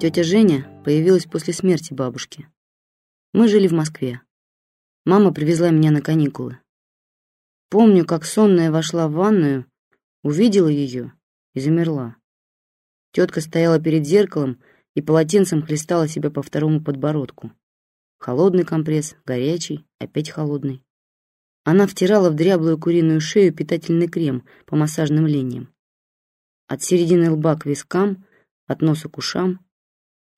Тетя Женя появилась после смерти бабушки. Мы жили в Москве. Мама привезла меня на каникулы. Помню, как сонная вошла в ванную, увидела ее и замерла. Тетка стояла перед зеркалом и полотенцем хлестала себя по второму подбородку. Холодный компресс, горячий, опять холодный. Она втирала в дряблую куриную шею питательный крем по массажным линиям. От середины лба к вискам, от носа к ушам,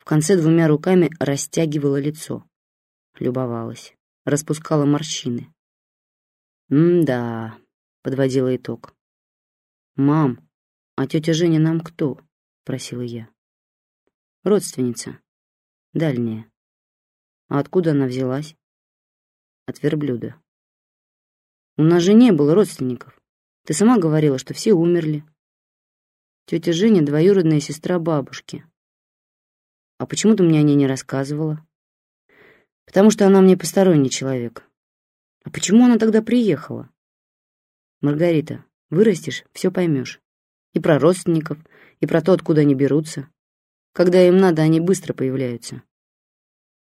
в конце двумя руками растягивала лицо. Любовалась распускала морщины. «М-да», — подводила итог. «Мам, а тетя Женя нам кто?» — просила я. «Родственница. Дальняя. А откуда она взялась?» «От верблюда». «У нас же не было родственников. Ты сама говорила, что все умерли». «Тетя Женя — двоюродная сестра бабушки». «А почему ты мне о ней не рассказывала?» потому что она мне посторонний человек. А почему она тогда приехала? Маргарита, вырастешь, все поймешь. И про родственников, и про то, откуда они берутся. Когда им надо, они быстро появляются.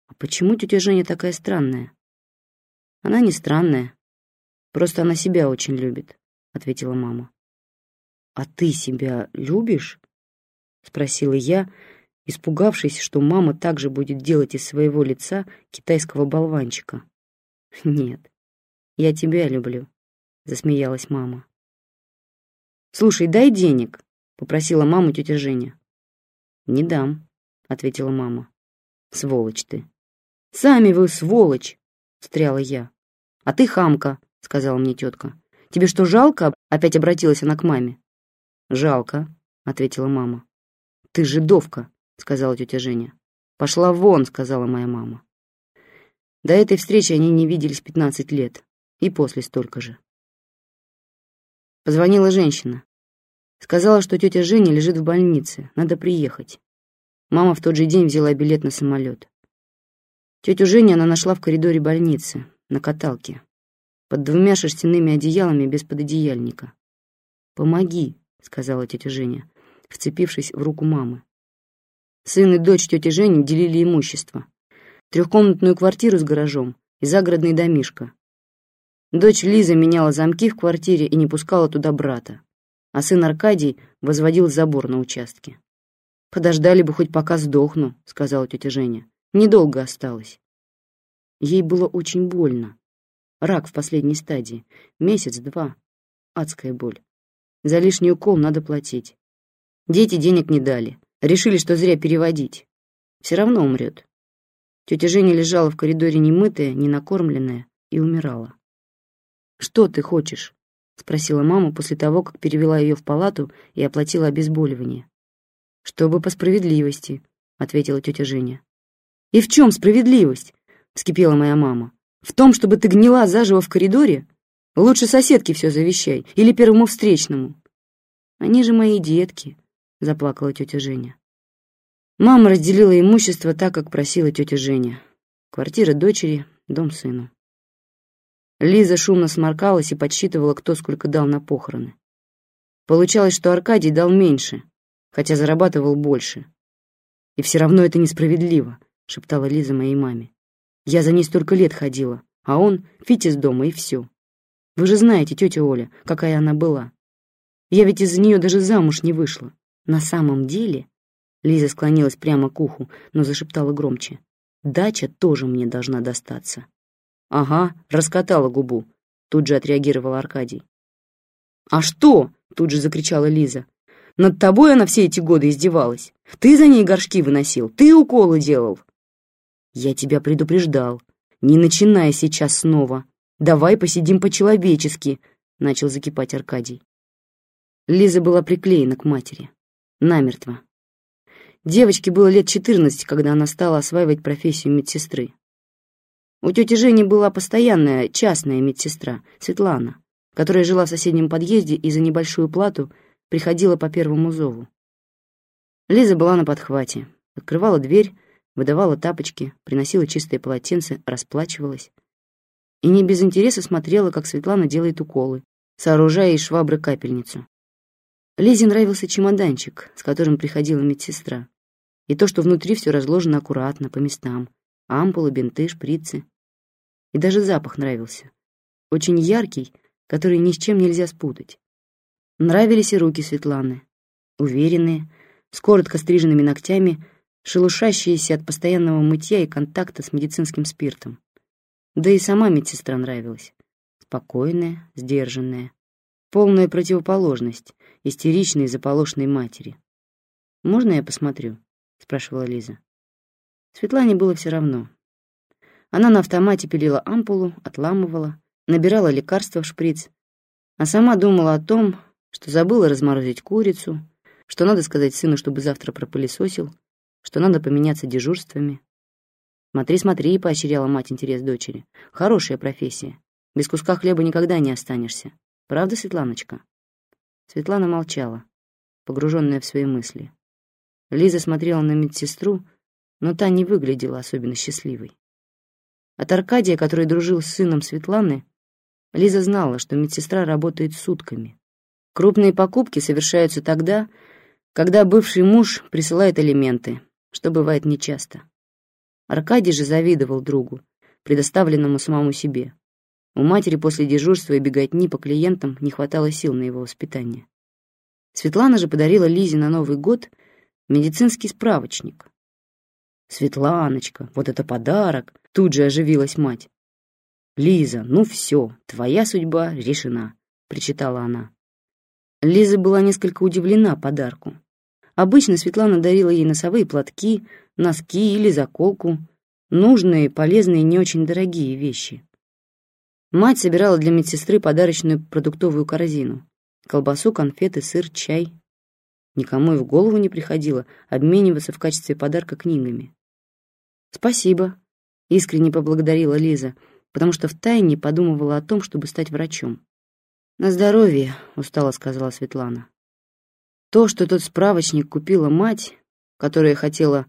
А почему тетя Женя такая странная? Она не странная. Просто она себя очень любит, ответила мама. А ты себя любишь? Спросила я, испугавшись, что мама также будет делать из своего лица китайского болванчика. «Нет, я тебя люблю», — засмеялась мама. «Слушай, дай денег», — попросила маму тетя Женя. «Не дам», — ответила мама. «Сволочь ты». «Сами вы сволочь», — встряла я. «А ты хамка», — сказала мне тетка. «Тебе что, жалко?» — опять обратилась она к маме. «Жалко», — ответила мама. «Ты жидовка», — сказала тетя Женя. «Пошла вон», — сказала моя мама. До этой встречи они не виделись пятнадцать лет, и после столько же. Позвонила женщина. Сказала, что тетя Женя лежит в больнице, надо приехать. Мама в тот же день взяла билет на самолет. Тетю Женю она нашла в коридоре больницы, на каталке, под двумя шерстяными одеялами без пододеяльника. «Помоги», — сказала тетя Женя, вцепившись в руку мамы. Сын и дочь тети Жени делили имущество. Трехкомнатную квартиру с гаражом и загородный домишко. Дочь Лиза меняла замки в квартире и не пускала туда брата, а сын Аркадий возводил забор на участке. «Подождали бы хоть пока сдохну», — сказала тетя Женя. «Недолго осталось». Ей было очень больно. Рак в последней стадии. Месяц-два. Адская боль. За лишний укол надо платить. Дети денег не дали. Решили, что зря переводить. Все равно умрет. Тетя Женя лежала в коридоре немытая, ненакормленная и умирала. «Что ты хочешь?» — спросила мама после того, как перевела ее в палату и оплатила обезболивание. «Чтобы по справедливости», — ответила тетя Женя. «И в чем справедливость?» — вскипела моя мама. «В том, чтобы ты гнила заживо в коридоре? Лучше соседке все завещай или первому встречному». «Они же мои детки», — заплакала тетя Женя. Мама разделила имущество так, как просила тетя Женя. Квартира дочери, дом сыну. Лиза шумно сморкалась и подсчитывала, кто сколько дал на похороны. Получалось, что Аркадий дал меньше, хотя зарабатывал больше. «И все равно это несправедливо», — шептала Лиза моей маме. «Я за ней столько лет ходила, а он — фить из дома и все. Вы же знаете, тетя Оля, какая она была. Я ведь из-за нее даже замуж не вышла. На самом деле, Лиза склонилась прямо к уху, но зашептала громче. Дача тоже мне должна достаться. Ага, раскатала губу. Тут же отреагировал Аркадий. А что? Тут же закричала Лиза. Над тобой она все эти годы издевалась. Ты за ней горшки выносил, ты уколы делал. Я тебя предупреждал. Не начинай сейчас снова. Давай посидим по-человечески, начал закипать Аркадий. Лиза была приклеена к матери намертво. Девочке было лет 14, когда она стала осваивать профессию медсестры. У тети Жени была постоянная частная медсестра, Светлана, которая жила в соседнем подъезде и за небольшую плату приходила по первому зову. Лиза была на подхвате, открывала дверь, выдавала тапочки, приносила чистое полотенце, расплачивалась. И не без интереса смотрела, как Светлана делает уколы, сооружая из швабры капельницу. Лизе нравился чемоданчик, с которым приходила медсестра. И то, что внутри все разложено аккуратно, по местам. Ампулы, бинты, шприцы. И даже запах нравился. Очень яркий, который ни с чем нельзя спутать. Нравились и руки Светланы. Уверенные, с коротко стриженными ногтями, шелушащиеся от постоянного мытья и контакта с медицинским спиртом. Да и сама медсестра нравилась. Спокойная, сдержанная. Полная противоположность истеричной заполошной матери. «Можно я посмотрю?» — спрашивала Лиза. Светлане было все равно. Она на автомате пилила ампулу, отламывала, набирала лекарства в шприц, а сама думала о том, что забыла разморозить курицу, что надо сказать сыну, чтобы завтра пропылесосил, что надо поменяться дежурствами. «Смотри, смотри», — поощряла мать интерес дочери. «Хорошая профессия. Без куска хлеба никогда не останешься. Правда, Светланочка?» Светлана молчала, погруженная в свои мысли. Лиза смотрела на медсестру, но та не выглядела особенно счастливой. От Аркадия, который дружил с сыном Светланы, Лиза знала, что медсестра работает сутками. Крупные покупки совершаются тогда, когда бывший муж присылает элементы, что бывает нечасто. Аркадий же завидовал другу, предоставленному самому себе. У матери после дежурства и беготни по клиентам не хватало сил на его воспитание. Светлана же подарила Лизе на Новый год медицинский справочник. «Светланочка, вот это подарок!» — тут же оживилась мать. «Лиза, ну все, твоя судьба решена», — причитала она. Лиза была несколько удивлена подарку. Обычно Светлана дарила ей носовые платки, носки или заколку, нужные, полезные, не очень дорогие вещи. Мать собирала для медсестры подарочную продуктовую корзину. Колбасу, конфеты, сыр, чай. Никому и в голову не приходило обмениваться в качестве подарка книгами. «Спасибо», — искренне поблагодарила Лиза, потому что втайне подумывала о том, чтобы стать врачом. «На здоровье», — устало сказала Светлана. То, что тот справочник купила мать, которая хотела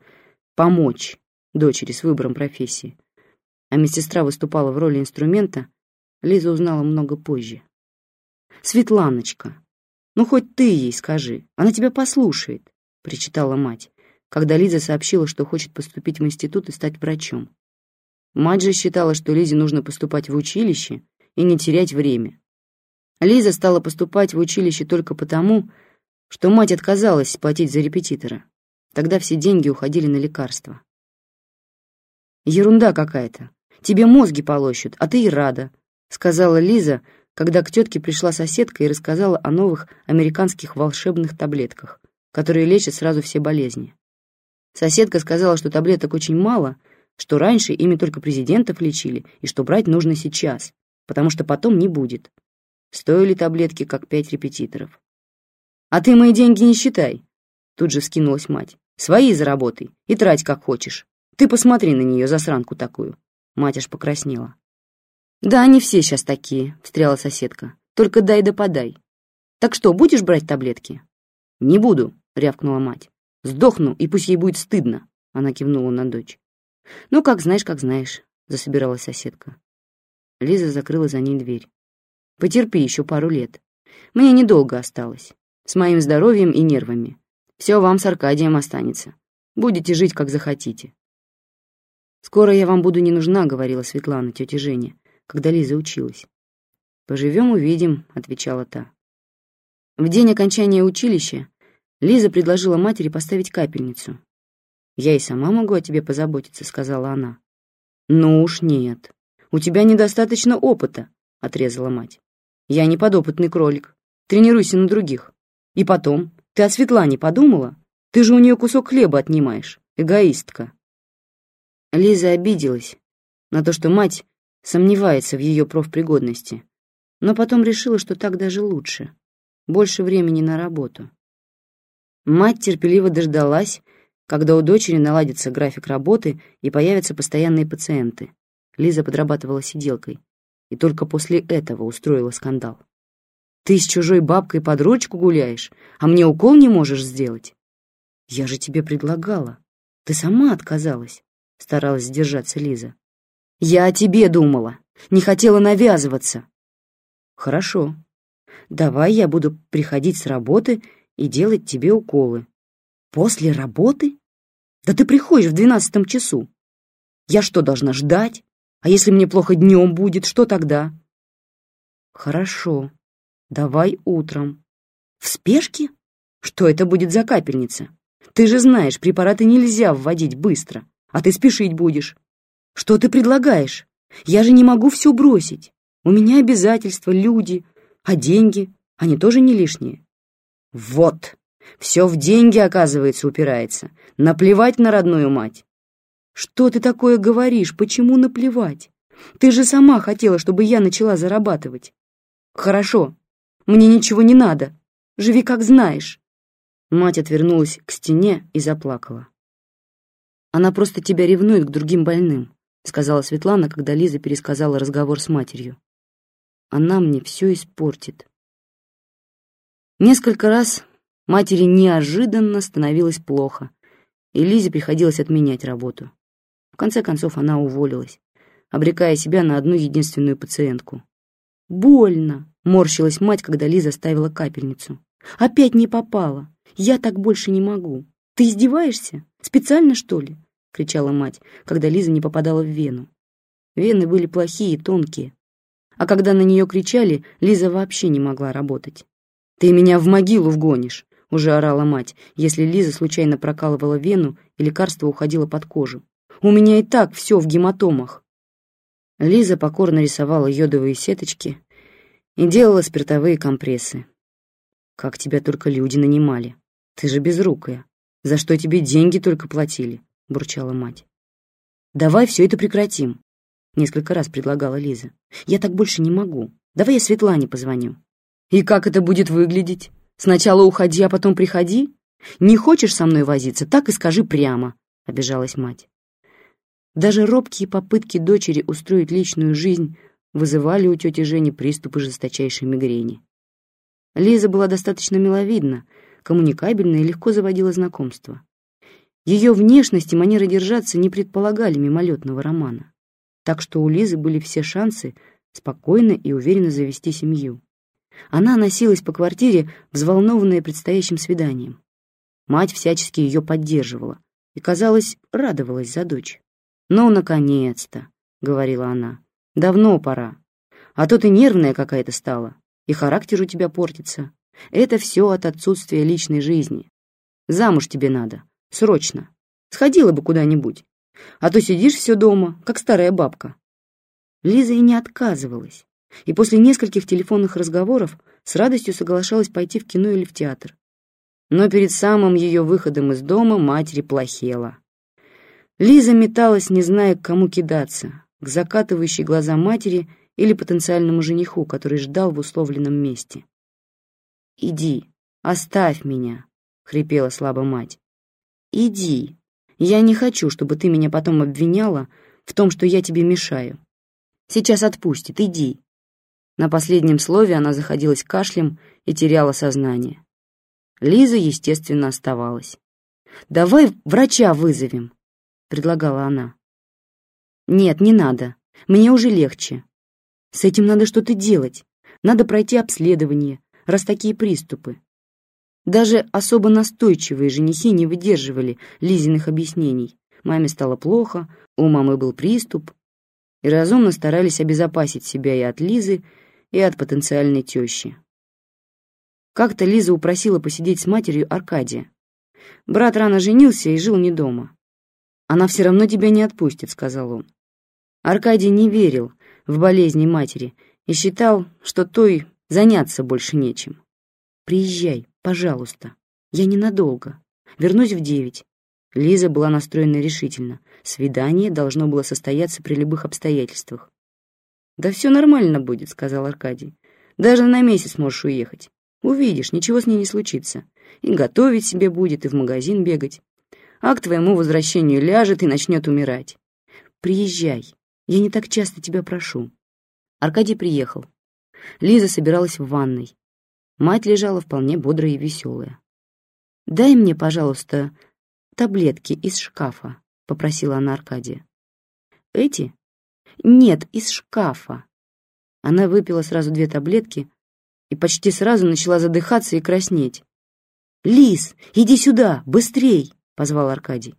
помочь дочери с выбором профессии, а медсестра выступала в роли инструмента, Лиза узнала много позже. «Светланочка, ну хоть ты ей скажи, она тебя послушает», — причитала мать, когда Лиза сообщила, что хочет поступить в институт и стать врачом. Мать же считала, что Лизе нужно поступать в училище и не терять время. Лиза стала поступать в училище только потому, что мать отказалась платить за репетитора. Тогда все деньги уходили на лекарства. «Ерунда какая-то. Тебе мозги полощут, а ты и рада», — сказала Лиза, когда к тетке пришла соседка и рассказала о новых американских волшебных таблетках, которые лечат сразу все болезни. Соседка сказала, что таблеток очень мало, что раньше ими только президентов лечили и что брать нужно сейчас, потому что потом не будет. Стоили таблетки, как пять репетиторов. «А ты мои деньги не считай», — тут же вскинулась мать. «Свои заработай и трать как хочешь. Ты посмотри на нее, засранку такую». Мать аж покраснела. «Да они все сейчас такие», — встряла соседка. «Только дай да подай. Так что, будешь брать таблетки?» «Не буду», — рявкнула мать. «Сдохну, и пусть ей будет стыдно», — она кивнула на дочь. «Ну, как знаешь, как знаешь», — засобиралась соседка. Лиза закрыла за ней дверь. «Потерпи еще пару лет. Мне недолго осталось. С моим здоровьем и нервами. Все вам с Аркадием останется. Будете жить, как захотите». «Скоро я вам буду не нужна», — говорила Светлана, тетя Женя когда Лиза училась. «Поживем, увидим», — отвечала та. В день окончания училища Лиза предложила матери поставить капельницу. «Я и сама могу о тебе позаботиться», — сказала она. «Ну уж нет. У тебя недостаточно опыта», — отрезала мать. «Я не подопытный кролик. Тренируйся на других. И потом, ты о Светлане подумала? Ты же у нее кусок хлеба отнимаешь, эгоистка». Лиза обиделась на то, что мать сомневается в ее профпригодности, но потом решила, что так даже лучше. Больше времени на работу. Мать терпеливо дождалась, когда у дочери наладится график работы и появятся постоянные пациенты. Лиза подрабатывала сиделкой и только после этого устроила скандал. «Ты с чужой бабкой под ручку гуляешь, а мне укол не можешь сделать?» «Я же тебе предлагала. Ты сама отказалась», — старалась сдержаться Лиза. Я о тебе думала, не хотела навязываться. Хорошо. Давай я буду приходить с работы и делать тебе уколы. После работы? Да ты приходишь в двенадцатом часу. Я что, должна ждать? А если мне плохо днем будет, что тогда? Хорошо, давай утром. В спешке? Что это будет за капельница? Ты же знаешь, препараты нельзя вводить быстро, а ты спешить будешь. Что ты предлагаешь? Я же не могу все бросить. У меня обязательства, люди, а деньги, они тоже не лишние. Вот, все в деньги, оказывается, упирается. Наплевать на родную мать. Что ты такое говоришь? Почему наплевать? Ты же сама хотела, чтобы я начала зарабатывать. Хорошо, мне ничего не надо. Живи как знаешь. Мать отвернулась к стене и заплакала. Она просто тебя ревнует к другим больным, сказала Светлана, когда Лиза пересказала разговор с матерью. Она мне все испортит. Несколько раз матери неожиданно становилось плохо, и Лизе приходилось отменять работу. В конце концов она уволилась, обрекая себя на одну единственную пациентку. «Больно!» — морщилась мать, когда Лиза ставила капельницу. «Опять не попала! Я так больше не могу! Ты издеваешься? Специально, что ли?» — кричала мать, когда Лиза не попадала в вену. Вены были плохие, тонкие. А когда на нее кричали, Лиза вообще не могла работать. «Ты меня в могилу вгонишь!» — уже орала мать, если Лиза случайно прокалывала вену и лекарство уходило под кожу. У меня и так все в гематомах». Лиза покорно рисовала йодовые сеточки и делала спиртовые компрессы. «Как тебя только люди нанимали. Ты же безрукая. За что тебе деньги только платили?» — бурчала мать. «Давай все это прекратим», — несколько раз предлагала Лиза. «Я так больше не могу. Давай я Светлане позвоню». «И как это будет выглядеть? Сначала уходи, а потом приходи? Не хочешь со мной возиться, так и скажи прямо», — обижалась мать. Даже робкие попытки дочери устроить личную жизнь вызывали у тети Жени приступы жесточайшей мигрени. Лиза была достаточно миловидна, коммуникабельна и легко заводила знакомства. Ее внешность и манера держаться не предполагали мимолетного романа, так что у Лизы были все шансы спокойно и уверенно завести семью. Она носилась по квартире, взволнованная предстоящим свиданием. Мать всячески ее поддерживала и, казалось, радовалась за дочь. «Ну, наконец-то», — говорила она, — «давно пора. А то ты нервная какая-то стала, и характер у тебя портится. Это все от отсутствия личной жизни. Замуж тебе надо, срочно. Сходила бы куда-нибудь, а то сидишь все дома, как старая бабка». Лиза и не отказывалась, и после нескольких телефонных разговоров с радостью соглашалась пойти в кино или в театр. Но перед самым ее выходом из дома матери плохела. Лиза металась, не зная, к кому кидаться, к закатывающей глаза матери или потенциальному жениху, который ждал в условленном месте. «Иди, оставь меня», — хрипела слабо мать. «Иди. Я не хочу, чтобы ты меня потом обвиняла в том, что я тебе мешаю. Сейчас отпустит, иди». На последнем слове она заходилась кашлем и теряла сознание. Лиза, естественно, оставалась. «Давай врача вызовем», — предлагала она. «Нет, не надо. Мне уже легче. С этим надо что-то делать. Надо пройти обследование, раз такие приступы». Даже особо настойчивые женихи не выдерживали Лизиных объяснений. Маме стало плохо, у мамы был приступ, и разумно старались обезопасить себя и от Лизы, и от потенциальной тещи. Как-то Лиза упросила посидеть с матерью Аркадия. Брат рано женился и жил не дома. «Она все равно тебя не отпустит», — сказал он. Аркадий не верил в болезни матери и считал, что той заняться больше нечем. «Приезжай, пожалуйста. Я ненадолго. Вернусь в девять». Лиза была настроена решительно. Свидание должно было состояться при любых обстоятельствах. «Да все нормально будет», — сказал Аркадий. «Даже на месяц можешь уехать. Увидишь, ничего с ней не случится. И готовить себе будет, и в магазин бегать а к твоему возвращению ляжет и начнет умирать. Приезжай, я не так часто тебя прошу». Аркадий приехал. Лиза собиралась в ванной. Мать лежала вполне бодрая и веселая. «Дай мне, пожалуйста, таблетки из шкафа», — попросила она Аркадия. «Эти?» «Нет, из шкафа». Она выпила сразу две таблетки и почти сразу начала задыхаться и краснеть. «Лиз, иди сюда, быстрей!» позвал Аркадий.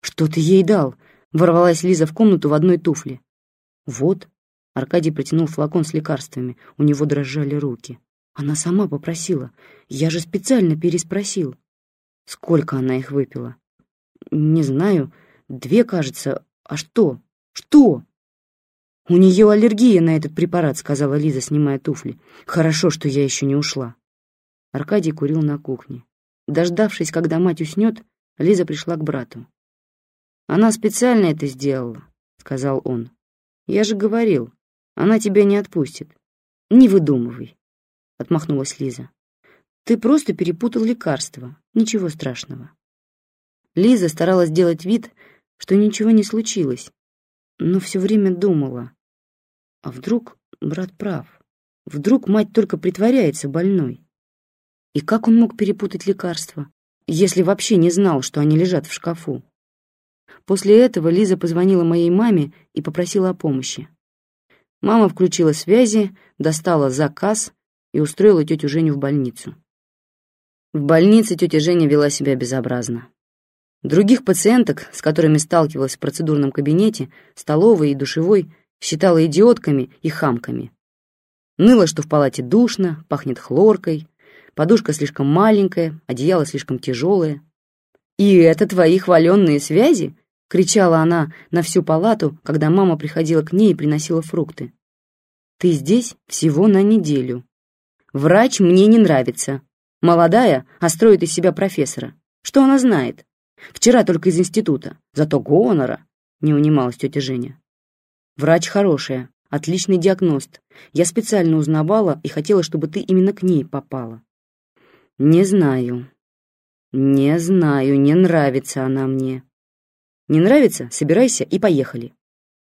«Что ты ей дал?» — ворвалась Лиза в комнату в одной туфле. «Вот», — Аркадий протянул флакон с лекарствами, у него дрожали руки. Она сама попросила. Я же специально переспросил. Сколько она их выпила? Не знаю. Две, кажется. А что? Что? У нее аллергия на этот препарат, сказала Лиза, снимая туфли. Хорошо, что я еще не ушла. Аркадий курил на кухне. Дождавшись, когда мать уснет, Лиза пришла к брату. «Она специально это сделала», — сказал он. «Я же говорил, она тебя не отпустит. Не выдумывай», — отмахнулась Лиза. «Ты просто перепутал лекарства. Ничего страшного». Лиза старалась сделать вид, что ничего не случилось, но все время думала. А вдруг брат прав? Вдруг мать только притворяется больной? И как он мог перепутать лекарства, если вообще не знал, что они лежат в шкафу? После этого Лиза позвонила моей маме и попросила о помощи. Мама включила связи, достала заказ и устроила тетю Женю в больницу. В больнице тетя Женя вела себя безобразно. Других пациенток, с которыми сталкивалась в процедурном кабинете, столовой и душевой, считала идиотками и хамками. Ныла, что в палате душно, пахнет хлоркой, подушка слишком маленькая, одеяло слишком тяжелое. «И это твои хваленные связи?» — кричала она на всю палату, когда мама приходила к ней и приносила фрукты. «Ты здесь всего на неделю. Врач мне не нравится. Молодая, а строит из себя профессора. Что она знает? Вчера только из института. Зато гонора!» — не унималась тетя Женя. «Врач хорошая, отличный диагност. Я специально узнавала и хотела, чтобы ты именно к ней попала». «Не знаю. Не знаю, не нравится она мне». «Не нравится? Собирайся и поехали».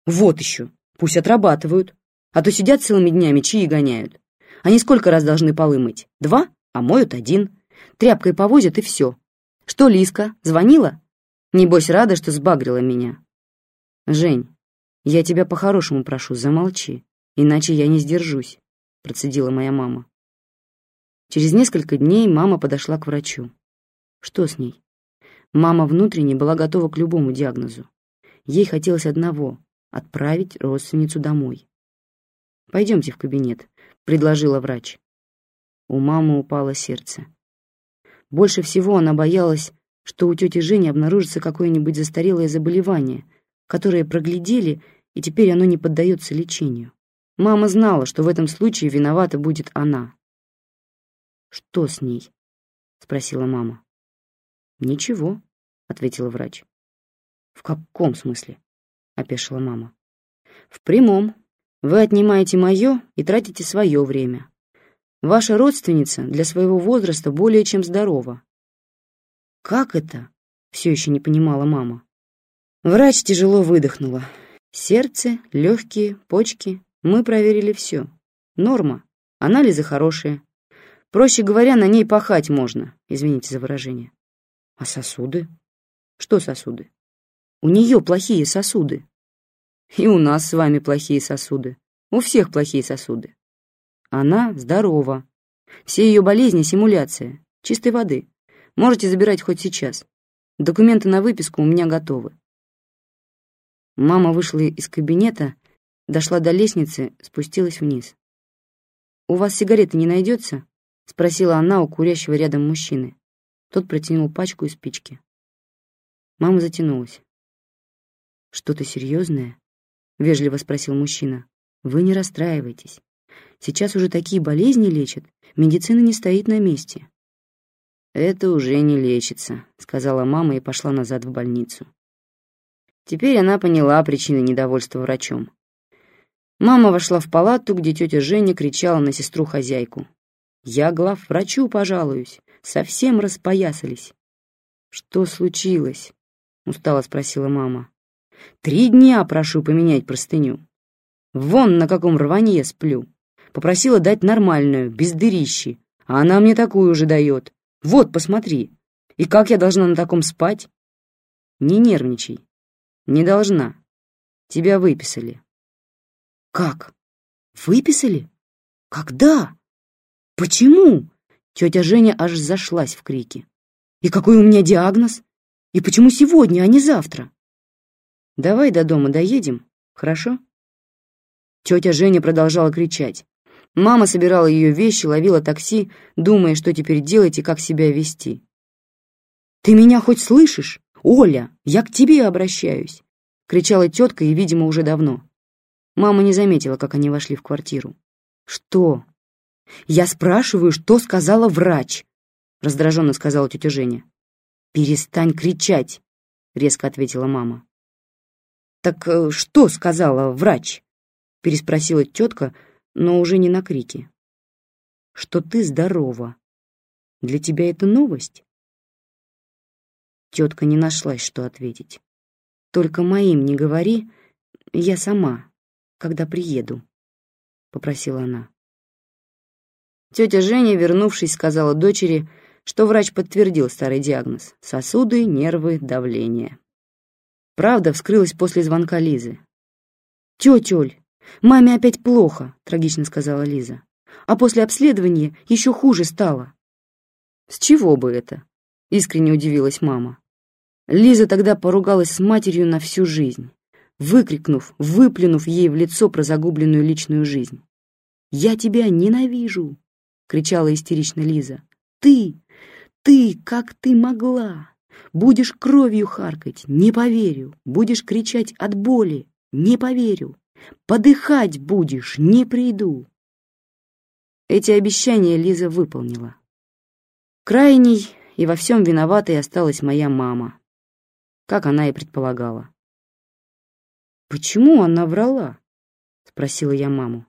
«Вот еще. Пусть отрабатывают. А то сидят целыми днями, чьи гоняют. Они сколько раз должны полы мыть? Два? А моют один. Тряпкой повозят и все. Что, Лиска, звонила? Небось, рада, что сбагрила меня. Жень, я тебя по-хорошему прошу, замолчи, иначе я не сдержусь, процедила моя мама. Через несколько дней мама подошла к врачу. Что с ней? Мама внутренне была готова к любому диагнозу. Ей хотелось одного — отправить родственницу домой. «Пойдемте в кабинет», — предложила врач. У мамы упало сердце. Больше всего она боялась, что у тети Жени обнаружится какое-нибудь застарелое заболевание, которое проглядели и теперь оно не поддается лечению. Мама знала, что в этом случае виновата будет она. «Что с ней?» — спросила мама. «Ничего», — ответила врач. «В каком смысле?» — опешила мама. «В прямом. Вы отнимаете мое и тратите свое время. Ваша родственница для своего возраста более чем здорова». «Как это?» — все еще не понимала мама. Врач тяжело выдохнула. Сердце, легкие, почки. Мы проверили все. Норма. Анализы хорошие. Проще говоря, на ней пахать можно, извините за выражение. А сосуды? Что сосуды? У нее плохие сосуды. И у нас с вами плохие сосуды. У всех плохие сосуды. Она здорова. Все ее болезни — симуляция. Чистой воды. Можете забирать хоть сейчас. Документы на выписку у меня готовы. Мама вышла из кабинета, дошла до лестницы, спустилась вниз. «У вас сигареты не найдется?» — спросила она у курящего рядом мужчины. Тот протянул пачку и спички. Мама затянулась. «Что-то серьезное?» — вежливо спросил мужчина. «Вы не расстраивайтесь. Сейчас уже такие болезни лечат, медицина не стоит на месте». «Это уже не лечится», — сказала мама и пошла назад в больницу. Теперь она поняла причины недовольства врачом. Мама вошла в палату, где тетя Женя кричала на сестру-хозяйку. «Я глав врачу пожалуюсь, совсем распоясались». «Что случилось?» — устало спросила мама. «Три дня прошу поменять простыню. Вон на каком рванье сплю. Попросила дать нормальную, без дырищи, а она мне такую уже дает. Вот, посмотри. И как я должна на таком спать?» «Не нервничай. «Не должна. Тебя выписали». «Как? Выписали? Когда? Почему?» Тетя Женя аж зашлась в крике. «И какой у меня диагноз? И почему сегодня, а не завтра? Давай до дома доедем, хорошо? Тетя Женя продолжала кричать. Мама собирала ее вещи, ловила такси, думая, что теперь делать и как себя вести. «Ты меня хоть слышишь? Оля, я к тебе обращаюсь!» — кричала тетка и, видимо, уже давно. Мама не заметила, как они вошли в квартиру. «Что?» «Я спрашиваю, что сказала врач?» — раздраженно сказала тетя Женя. «Перестань кричать!» — резко ответила мама. «Так э, что сказала врач?» — переспросила тетка, но уже не на крики. «Что ты здорова. Для тебя это новость?» Тетка не нашлась, что ответить. «Только моим не говори, я сама, когда приеду», — попросила она. Тетя Женя, вернувшись, сказала дочери, что врач подтвердил старый диагноз — сосуды, нервы, давление. Правда вскрылась после звонка Лизы. «Тетя маме опять плохо», — трагично сказала Лиза. «А после обследования еще хуже стало». «С чего бы это?» — искренне удивилась мама. Лиза тогда поругалась с матерью на всю жизнь, выкрикнув, выплюнув ей в лицо про загубленную личную жизнь. «Я тебя ненавижу!» — кричала истерично Лиза. «Ты! Ты, как ты могла? Будешь кровью харкать, не поверю. Будешь кричать от боли, не поверю. Подыхать будешь, не приду. Эти обещания Лиза выполнила. Крайней и во всем виноватой осталась моя мама, как она и предполагала. «Почему она врала?» — спросила я маму.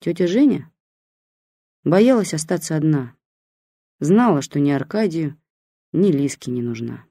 Тетя Женя боялась остаться одна. Знала, что ни Аркадию, ни Лиске не нужна.